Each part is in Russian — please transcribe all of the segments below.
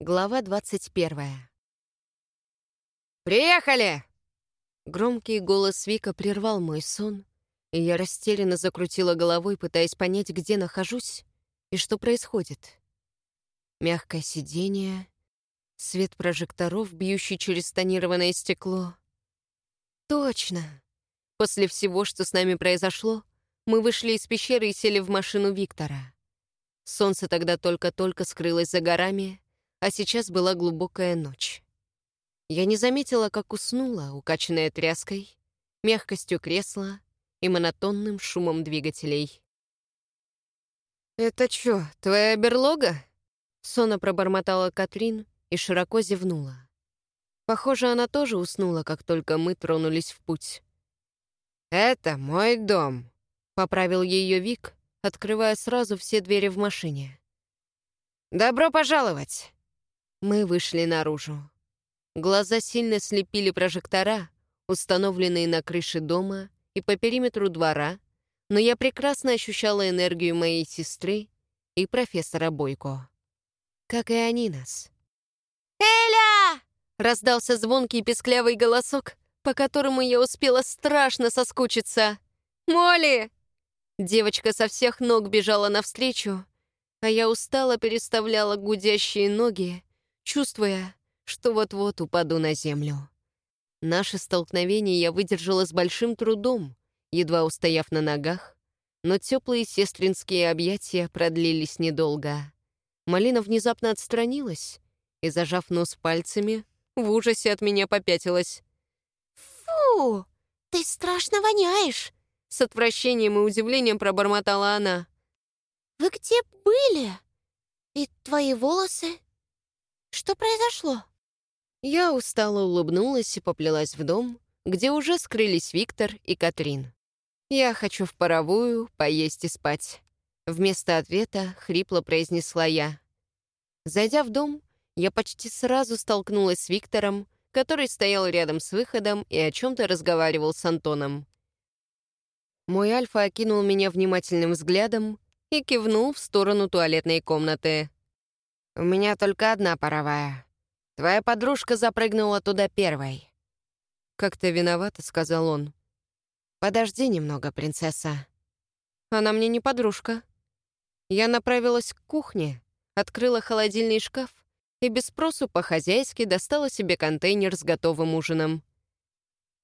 Глава 21. «Приехали!» Громкий голос Вика прервал мой сон, и я растерянно закрутила головой, пытаясь понять, где нахожусь и что происходит. Мягкое сиденье, свет прожекторов, бьющий через тонированное стекло. Точно! После всего, что с нами произошло, мы вышли из пещеры и сели в машину Виктора. Солнце тогда только-только скрылось за горами, а сейчас была глубокая ночь. Я не заметила, как уснула, укачанная тряской, мягкостью кресла и монотонным шумом двигателей. «Это чё, твоя берлога?» Сонно пробормотала Катрин и широко зевнула. Похоже, она тоже уснула, как только мы тронулись в путь. «Это мой дом», — поправил ее Вик, открывая сразу все двери в машине. «Добро пожаловать!» Мы вышли наружу. Глаза сильно слепили прожектора, установленные на крыше дома и по периметру двора, но я прекрасно ощущала энергию моей сестры и профессора Бойко. Как и они нас. «Эля!» — раздался звонкий песклявый голосок, по которому я успела страшно соскучиться. «Молли!» Девочка со всех ног бежала навстречу, а я устало переставляла гудящие ноги, чувствуя, что вот-вот упаду на землю. Наше столкновение я выдержала с большим трудом, едва устояв на ногах, но теплые сестринские объятия продлились недолго. Малина внезапно отстранилась и, зажав нос пальцами, в ужасе от меня попятилась. «Фу, ты страшно воняешь!» С отвращением и удивлением пробормотала она. «Вы где были? И твои волосы? Что произошло?» Я устало улыбнулась и поплелась в дом, где уже скрылись Виктор и Катрин. «Я хочу в паровую, поесть и спать». Вместо ответа хрипло произнесла я. Зайдя в дом, я почти сразу столкнулась с Виктором, который стоял рядом с выходом и о чем-то разговаривал с Антоном. Мой Альфа окинул меня внимательным взглядом и кивнул в сторону туалетной комнаты. «У меня только одна паровая. Твоя подружка запрыгнула туда первой». «Как-то виновата», — сказал он. «Подожди немного, принцесса». «Она мне не подружка». Я направилась к кухне, открыла холодильный шкаф и без спросу по-хозяйски достала себе контейнер с готовым ужином.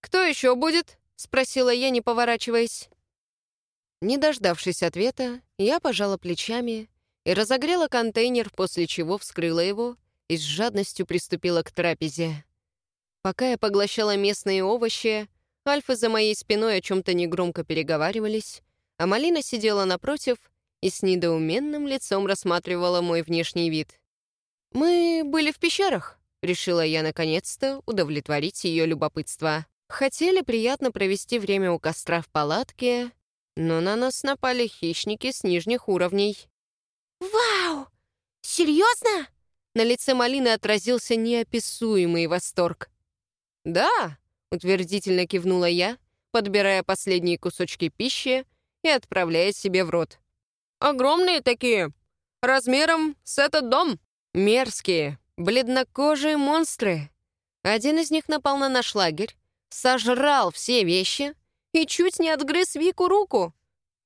«Кто еще будет?» — спросила я, не поворачиваясь. Не дождавшись ответа, я пожала плечами и разогрела контейнер, после чего вскрыла его и с жадностью приступила к трапезе. Пока я поглощала местные овощи, альфы за моей спиной о чем-то негромко переговаривались, а Малина сидела напротив и с недоуменным лицом рассматривала мой внешний вид. «Мы были в пещерах», — решила я наконец-то удовлетворить ее любопытство. Хотели приятно провести время у костра в палатке, но на нас напали хищники с нижних уровней. «Вау! Серьезно?» На лице Малины отразился неописуемый восторг. «Да», — утвердительно кивнула я, подбирая последние кусочки пищи и отправляя себе в рот. «Огромные такие, размером с этот дом. Мерзкие, бледнокожие монстры. Один из них напал на наш лагерь, сожрал все вещи и чуть не отгрыз Вику руку.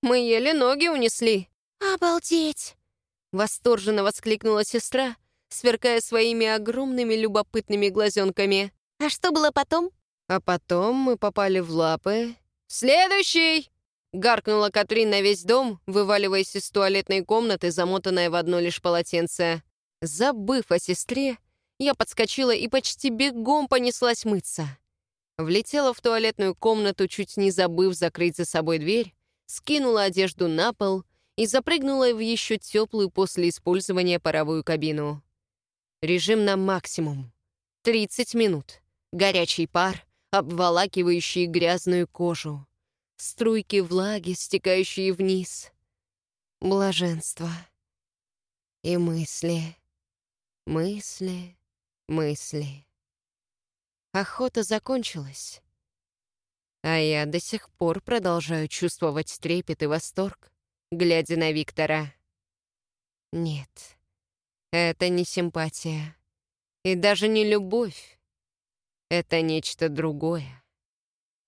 Мы еле ноги унесли». «Обалдеть!» — восторженно воскликнула сестра, сверкая своими огромными любопытными глазенками. «А что было потом?» А потом мы попали в лапы. «Следующий!» — гаркнула Катрин на весь дом, вываливаясь из туалетной комнаты, замотанная в одно лишь полотенце. Забыв о сестре, я подскочила и почти бегом понеслась мыться. Влетела в туалетную комнату, чуть не забыв закрыть за собой дверь, скинула одежду на пол и запрыгнула в еще теплую после использования паровую кабину. Режим на максимум. 30 минут. Горячий пар, обволакивающий грязную кожу. Струйки влаги, стекающие вниз. Блаженство. И мысли, мысли, мысли. Охота закончилась. А я до сих пор продолжаю чувствовать трепет и восторг, глядя на Виктора. Нет, это не симпатия. И даже не любовь. Это нечто другое.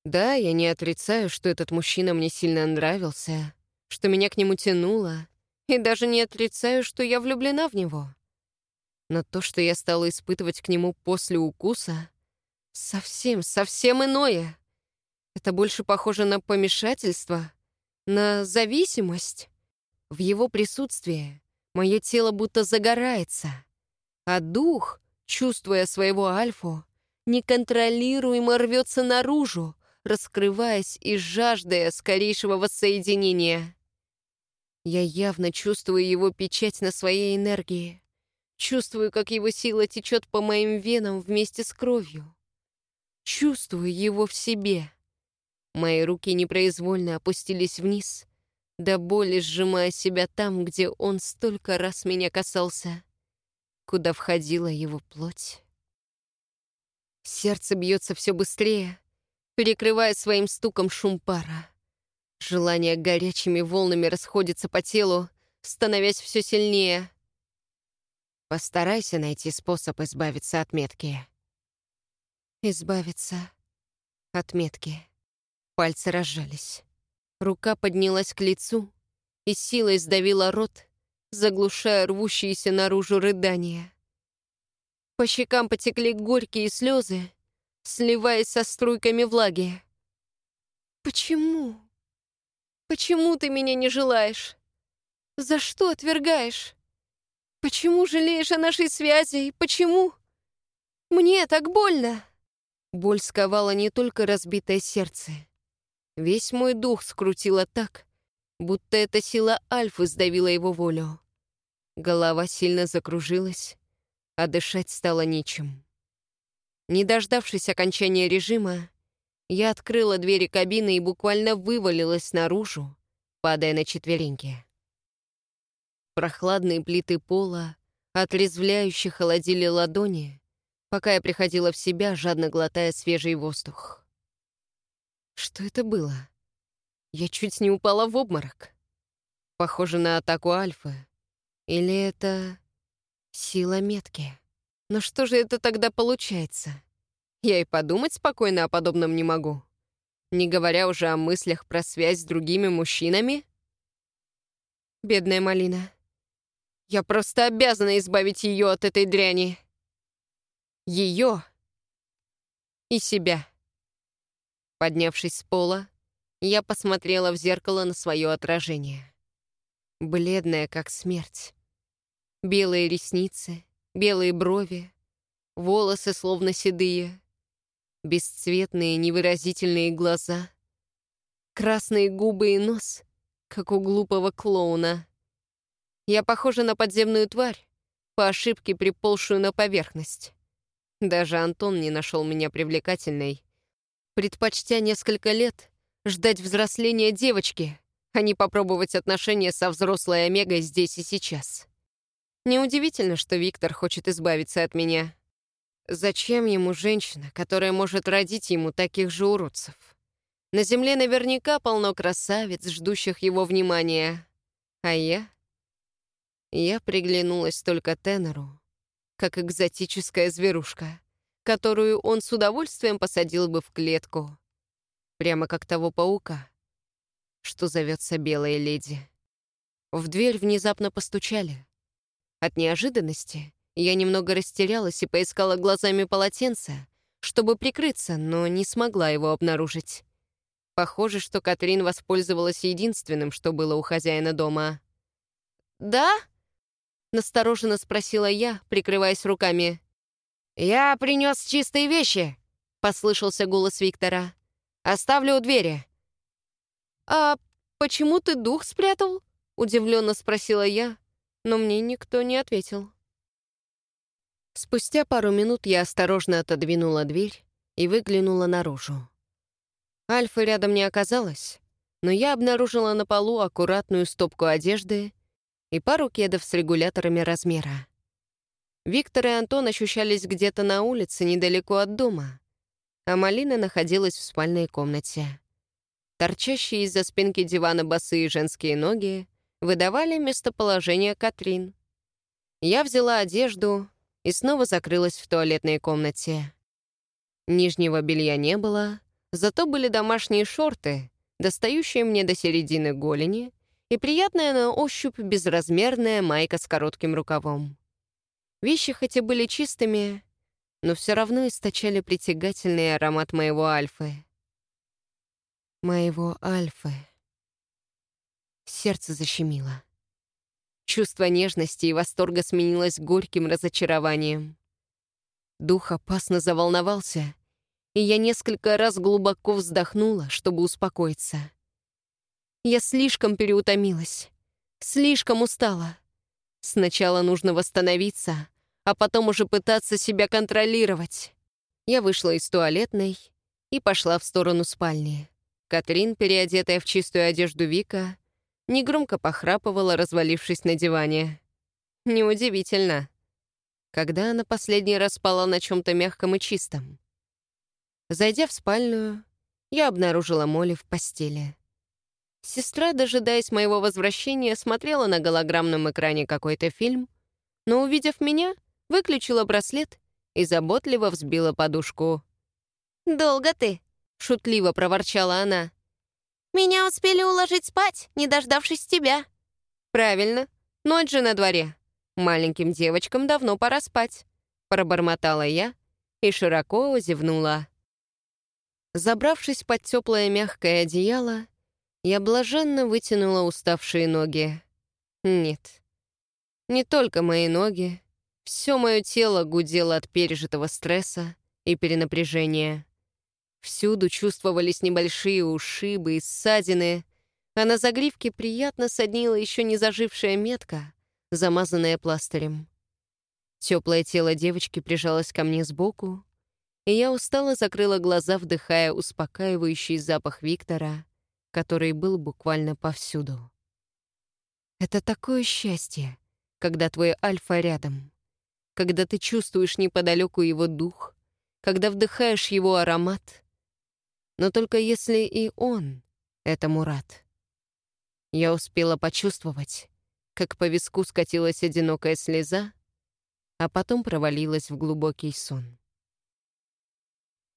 Да, я не отрицаю, что этот мужчина мне сильно нравился, что меня к нему тянуло, и даже не отрицаю, что я влюблена в него. Но то, что я стала испытывать к нему после укуса, совсем, совсем иное. Это больше похоже на помешательство, на зависимость. В его присутствии мое тело будто загорается, а дух, чувствуя своего альфу, неконтролируемо рвется наружу, раскрываясь и жаждая скорейшего воссоединения. Я явно чувствую его печать на своей энергии. Чувствую, как его сила течет по моим венам вместе с кровью. Чувствую его в себе. Мои руки непроизвольно опустились вниз, до боли сжимая себя там, где он столько раз меня касался, куда входила его плоть. Сердце бьется все быстрее, перекрывая своим стуком шум пара. Желание горячими волнами расходится по телу, становясь все сильнее. Постарайся найти способ избавиться от метки. Избавиться от метки. Пальцы разжались. Рука поднялась к лицу и силой сдавила рот, заглушая рвущиеся наружу рыдания. По щекам потекли горькие слезы, сливаясь со струйками влаги. «Почему? Почему ты меня не желаешь? За что отвергаешь? Почему жалеешь о нашей связи? Почему? Мне так больно!» Боль сковала не только разбитое сердце, Весь мой дух скрутило так, будто эта сила Альфы сдавила его волю. Голова сильно закружилась, а дышать стало нечем. Не дождавшись окончания режима, я открыла двери кабины и буквально вывалилась наружу, падая на четвереньки. Прохладные плиты пола отрезвляюще холодили ладони, пока я приходила в себя, жадно глотая свежий воздух. Что это было? Я чуть не упала в обморок. Похоже на атаку Альфы. Или это сила метки? Но что же это тогда получается? Я и подумать спокойно о подобном не могу. Не говоря уже о мыслях про связь с другими мужчинами. Бедная Малина. Я просто обязана избавить ее от этой дряни. Ее и себя. Поднявшись с пола, я посмотрела в зеркало на свое отражение. Бледная, как смерть. Белые ресницы, белые брови, волосы словно седые, бесцветные невыразительные глаза, красные губы и нос, как у глупого клоуна. Я похожа на подземную тварь, по ошибке приползшую на поверхность. Даже Антон не нашел меня привлекательной, предпочтя несколько лет ждать взросления девочки, а не попробовать отношения со взрослой Омегой здесь и сейчас. Неудивительно, что Виктор хочет избавиться от меня. Зачем ему женщина, которая может родить ему таких же уродцев? На земле наверняка полно красавиц, ждущих его внимания. А я? Я приглянулась только Теннеру, как экзотическая зверушка которую он с удовольствием посадил бы в клетку. Прямо как того паука, что зовется Белая Леди. В дверь внезапно постучали. От неожиданности я немного растерялась и поискала глазами полотенце, чтобы прикрыться, но не смогла его обнаружить. Похоже, что Катрин воспользовалась единственным, что было у хозяина дома. «Да?» — настороженно спросила я, прикрываясь руками. «Я принес чистые вещи», — послышался голос Виктора. «Оставлю у двери». «А почему ты дух спрятал?» — удивленно спросила я, но мне никто не ответил. Спустя пару минут я осторожно отодвинула дверь и выглянула наружу. Альфа рядом не оказалось, но я обнаружила на полу аккуратную стопку одежды и пару кедов с регуляторами размера. Виктор и Антон ощущались где-то на улице, недалеко от дома, а Малина находилась в спальной комнате. Торчащие из-за спинки дивана босые женские ноги выдавали местоположение Катрин. Я взяла одежду и снова закрылась в туалетной комнате. Нижнего белья не было, зато были домашние шорты, достающие мне до середины голени, и приятная на ощупь безразмерная майка с коротким рукавом. Вещи хоть и были чистыми, но все равно источали притягательный аромат моего альфы. Моего альфы. Сердце защемило. Чувство нежности и восторга сменилось горьким разочарованием. Дух опасно заволновался, и я несколько раз глубоко вздохнула, чтобы успокоиться. Я слишком переутомилась, слишком устала. Сначала нужно восстановиться, а потом уже пытаться себя контролировать. Я вышла из туалетной и пошла в сторону спальни. Катрин, переодетая в чистую одежду Вика, негромко похрапывала, развалившись на диване. Неудивительно. Когда она последний раз спала на чем-то мягком и чистом? Зайдя в спальню, я обнаружила Молли в постели. Сестра, дожидаясь моего возвращения, смотрела на голограммном экране какой-то фильм, но, увидев меня, выключила браслет и заботливо взбила подушку. «Долго ты?» — шутливо проворчала она. «Меня успели уложить спать, не дождавшись тебя». «Правильно. Ночь же на дворе. Маленьким девочкам давно пора спать», — пробормотала я и широко зевнула. Забравшись под теплое мягкое одеяло, я блаженно вытянула уставшие ноги. Нет, не только мои ноги. Все мое тело гудело от пережитого стресса и перенапряжения. Всюду чувствовались небольшие ушибы и ссадины, а на загривке приятно соднила еще не зажившая метка, замазанная пластырем. Теплое тело девочки прижалось ко мне сбоку, и я устало закрыла глаза, вдыхая успокаивающий запах Виктора, который был буквально повсюду. Это такое счастье, когда твой альфа рядом, когда ты чувствуешь неподалеку его дух, когда вдыхаешь его аромат, но только если и он — это Мурат. Я успела почувствовать, как по виску скатилась одинокая слеза, а потом провалилась в глубокий сон.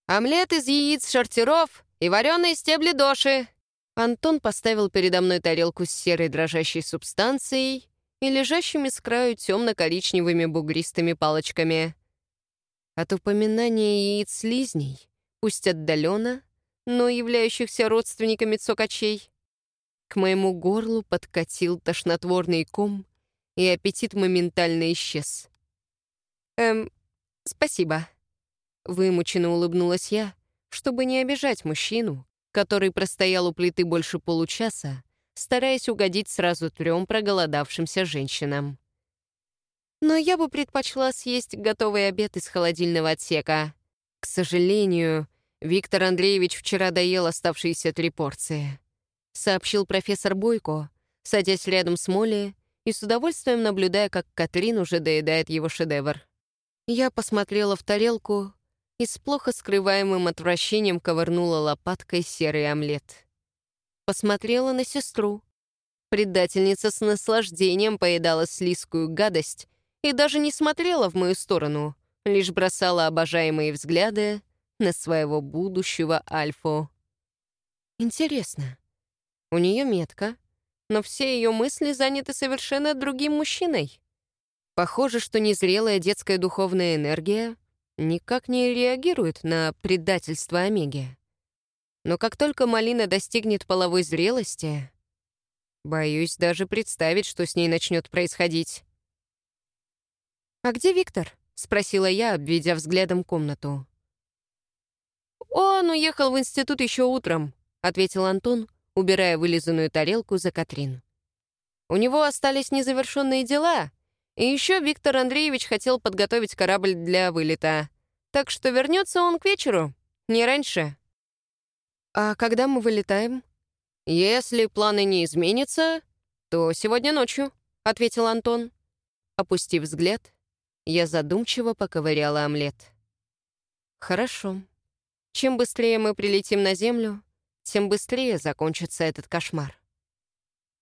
«Омлет из яиц шартеров и вареные стебли доши!» Антон поставил передо мной тарелку с серой дрожащей субстанцией и лежащими с краю темно-коричневыми бугристыми палочками. От упоминания яиц слизней, пусть отдаленно, но являющихся родственниками цокачей, к моему горлу подкатил тошнотворный ком, и аппетит моментально исчез. «Эм, спасибо». Вымученно улыбнулась я, чтобы не обижать мужчину, который простоял у плиты больше получаса, стараясь угодить сразу трем проголодавшимся женщинам. Но я бы предпочла съесть готовый обед из холодильного отсека. К сожалению, Виктор Андреевич вчера доел оставшиеся три порции. Сообщил профессор Бойко, садясь рядом с Молли и с удовольствием наблюдая, как Катрин уже доедает его шедевр. Я посмотрела в тарелку и с плохо скрываемым отвращением ковырнула лопаткой серый омлет. Посмотрела на сестру. Предательница с наслаждением поедала слизкую гадость и даже не смотрела в мою сторону, лишь бросала обожаемые взгляды на своего будущего Альфу. Интересно, у нее метка, но все ее мысли заняты совершенно другим мужчиной. Похоже, что незрелая детская духовная энергия никак не реагирует на предательство Омеги. Но как только Малина достигнет половой зрелости, боюсь даже представить, что с ней начнет происходить. «А где Виктор?» — спросила я, обведя взглядом комнату. «Он уехал в институт еще утром», — ответил Антон, убирая вылизанную тарелку за Катрин. «У него остались незавершенные дела, и еще Виктор Андреевич хотел подготовить корабль для вылета. Так что вернется он к вечеру, не раньше». «А когда мы вылетаем?» «Если планы не изменятся, то сегодня ночью», — ответил Антон. Опустив взгляд, я задумчиво поковыряла омлет. «Хорошо», чем быстрее мы прилетим на Землю, тем быстрее закончится этот кошмар.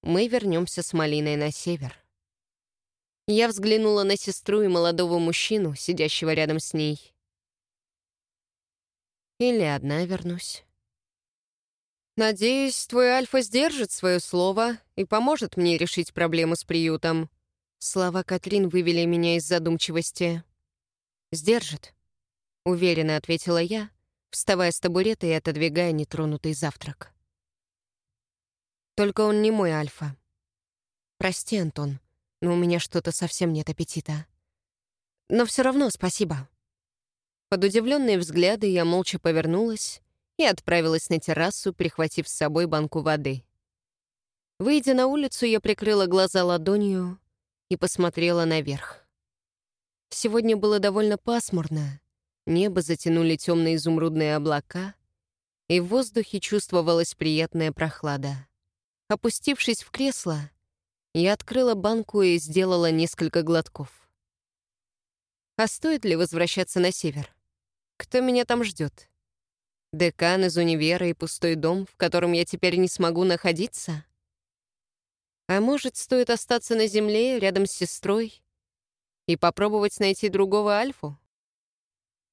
Мы вернемся с Малиной на север. Я взглянула на сестру и молодого мужчину, сидящего рядом с ней. Или одна вернусь. Надеюсь, твой Альфа сдержит свое слово и поможет мне решить проблему с приютом. Слова Катрин вывели меня из задумчивости. «Сдержит», — уверенно ответила я, вставая с табурета и отодвигая нетронутый завтрак. «Только он не мой Альфа. Прости, Антон, но у меня что-то совсем нет аппетита. Но все равно спасибо». Под удивленные взгляды я молча повернулась и отправилась на террасу, прихватив с собой банку воды. Выйдя на улицу, я прикрыла глаза ладонью и посмотрела наверх. Сегодня было довольно пасмурно, небо затянули темные изумрудные облака, и в воздухе чувствовалась приятная прохлада. Опустившись в кресло, я открыла банку и сделала несколько глотков. А стоит ли возвращаться на север? Кто меня там ждет? Декан из универа и пустой дом, в котором я теперь не смогу находиться? А может, стоит остаться на земле рядом с сестрой и попробовать найти другого Альфу?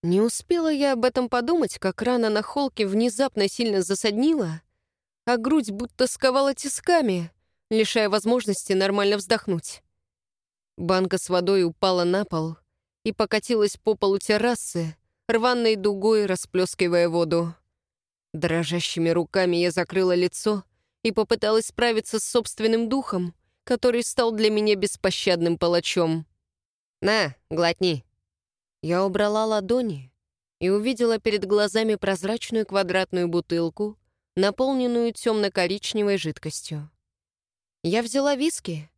Не успела я об этом подумать, как рана на холке внезапно сильно засаднила, а грудь будто сковала тисками, лишая возможности нормально вздохнуть. Банка с водой упала на пол и покатилась по полу террасы, рваной дугой расплескивая воду. Дрожащими руками я закрыла лицо и попыталась справиться с собственным духом, который стал для меня беспощадным палачом. «На, глотни». Я убрала ладони и увидела перед глазами прозрачную квадратную бутылку, наполненную темно-коричневой жидкостью. Я взяла виски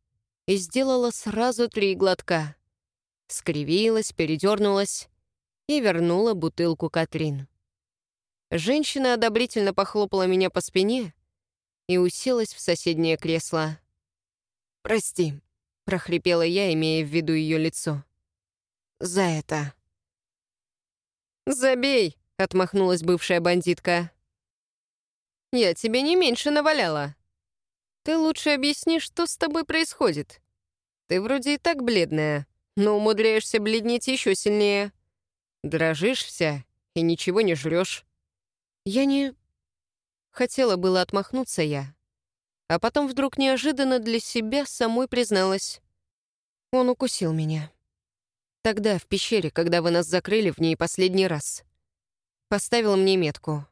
и сделала сразу три глотка. Скривилась, передернулась и вернула бутылку Катрин. Женщина одобрительно похлопала меня по спине и уселась в соседнее кресло. «Прости», — прохрипела я, имея в виду ее лицо. «За это». «Забей», — отмахнулась бывшая бандитка. «Я тебе не меньше наваляла. Ты лучше объясни, что с тобой происходит. Ты вроде и так бледная, но умудряешься бледнеть еще сильнее». Дрожишь вся и ничего не жрешь. Я не... Хотела было отмахнуться я. А потом вдруг неожиданно для себя самой призналась. Он укусил меня. Тогда, в пещере, когда вы нас закрыли в ней последний раз. Поставил мне метку.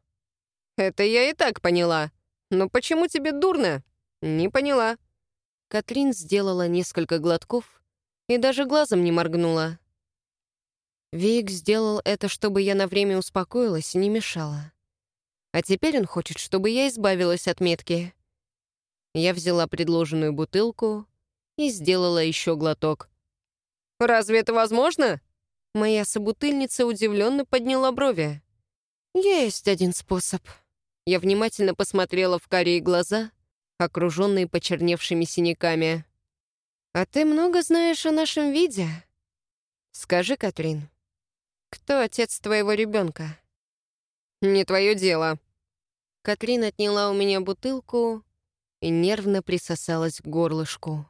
«Это я и так поняла. Но почему тебе дурно?» «Не поняла». Катрин сделала несколько глотков и даже глазом не моргнула. Вик сделал это, чтобы я на время успокоилась и не мешала. А теперь он хочет, чтобы я избавилась от метки. Я взяла предложенную бутылку и сделала еще глоток. «Разве это возможно?» Моя собутыльница удивленно подняла брови. «Есть один способ». Я внимательно посмотрела в карие глаза, окруженные почерневшими синяками. «А ты много знаешь о нашем виде?» «Скажи, Катрин, «Кто отец твоего ребенка?» «Не твое дело». Катрин отняла у меня бутылку и нервно присосалась к горлышку.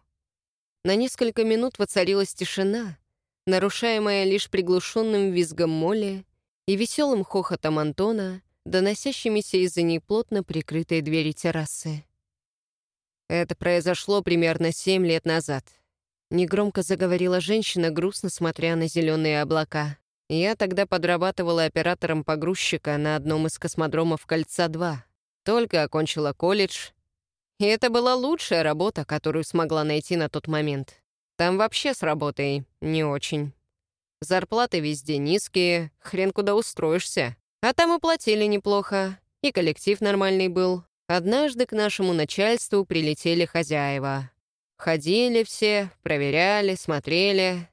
На несколько минут воцарилась тишина, нарушаемая лишь приглушенным визгом Молли и веселым хохотом Антона, доносящимися из-за неплотно прикрытой двери террасы. Это произошло примерно семь лет назад. Негромко заговорила женщина, грустно смотря на зеленые облака. Я тогда подрабатывала оператором погрузчика на одном из космодромов «Кольца-2». Только окончила колледж. И это была лучшая работа, которую смогла найти на тот момент. Там вообще с работой не очень. Зарплаты везде низкие, хрен куда устроишься. А там и платили неплохо, и коллектив нормальный был. Однажды к нашему начальству прилетели хозяева. Ходили все, проверяли, смотрели.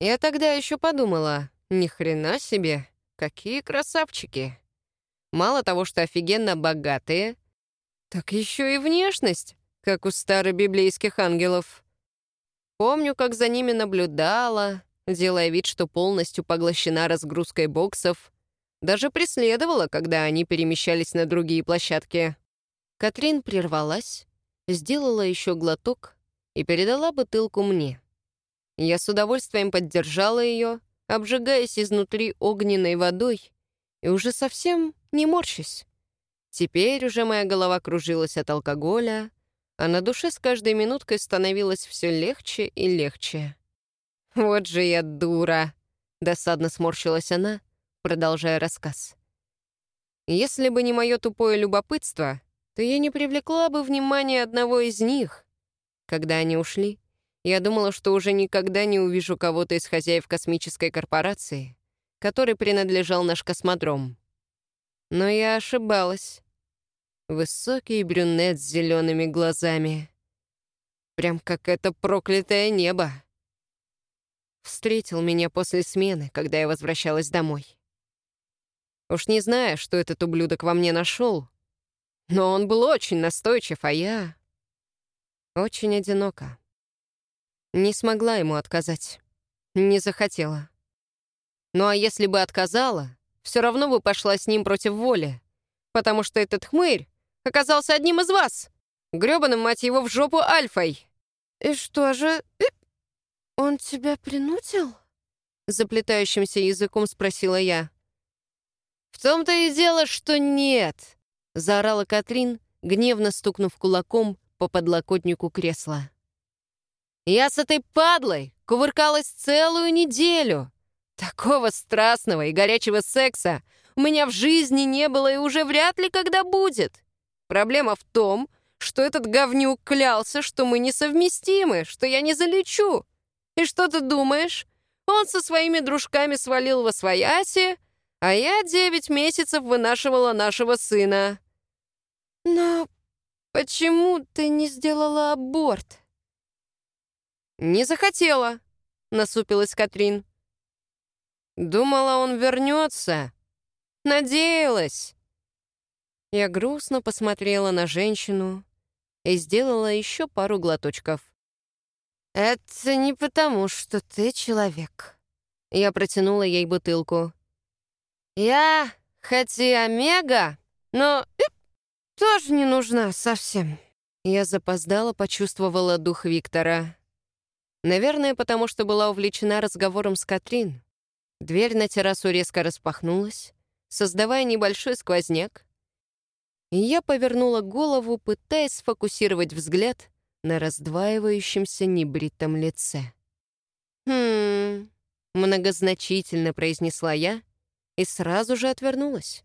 Я тогда еще подумала, ни хрена себе, какие красавчики. Мало того, что офигенно богатые, так еще и внешность, как у старобиблейских ангелов. Помню, как за ними наблюдала, делая вид, что полностью поглощена разгрузкой боксов, даже преследовала, когда они перемещались на другие площадки. Катрин прервалась, сделала еще глоток и передала бутылку мне. Я с удовольствием поддержала ее, обжигаясь изнутри огненной водой, и уже совсем не морщусь. Теперь уже моя голова кружилась от алкоголя, а на душе с каждой минуткой становилось все легче и легче. «Вот же я дура!» — досадно сморщилась она, продолжая рассказ. «Если бы не мое тупое любопытство, то я не привлекла бы внимания одного из них. Когда они ушли, я думала, что уже никогда не увижу кого-то из хозяев космической корпорации, который принадлежал наш космодром. Но я ошибалась. Высокий брюнет с зелеными глазами. Прям как это проклятое небо. Встретил меня после смены, когда я возвращалась домой. Уж не знаю, что этот ублюдок во мне нашел, но он был очень настойчив, а я... Очень одинока. Не смогла ему отказать. Не захотела. Ну а если бы отказала, все равно бы пошла с ним против воли, потому что этот хмырь оказался одним из вас, грёбаным, мать его, в жопу Альфой. «И что же, э, он тебя принудил?» Заплетающимся языком спросила я. «В том-то и дело, что нет!» Заорала Катрин, гневно стукнув кулаком по подлокотнику кресла. «Я с этой падлой кувыркалась целую неделю. Такого страстного и горячего секса у меня в жизни не было и уже вряд ли когда будет. Проблема в том, что этот говнюк клялся, что мы несовместимы, что я не залечу. И что ты думаешь? Он со своими дружками свалил во свояси, а я девять месяцев вынашивала нашего сына. Но почему ты не сделала аборт? Не захотела, насупилась Катрин. Думала, он вернется. Надеялась. Я грустно посмотрела на женщину и сделала еще пару глоточков. «Это не потому, что ты человек». Я протянула ей бутылку. «Я, хоть и омега, но тоже не нужна совсем». Я запоздала, почувствовала дух Виктора. Наверное, потому что была увлечена разговором с Катрин. Дверь на террасу резко распахнулась, создавая небольшой сквозняк, и я повернула голову, пытаясь сфокусировать взгляд на раздваивающемся небритом лице. «Хм...» — многозначительно произнесла я и сразу же отвернулась.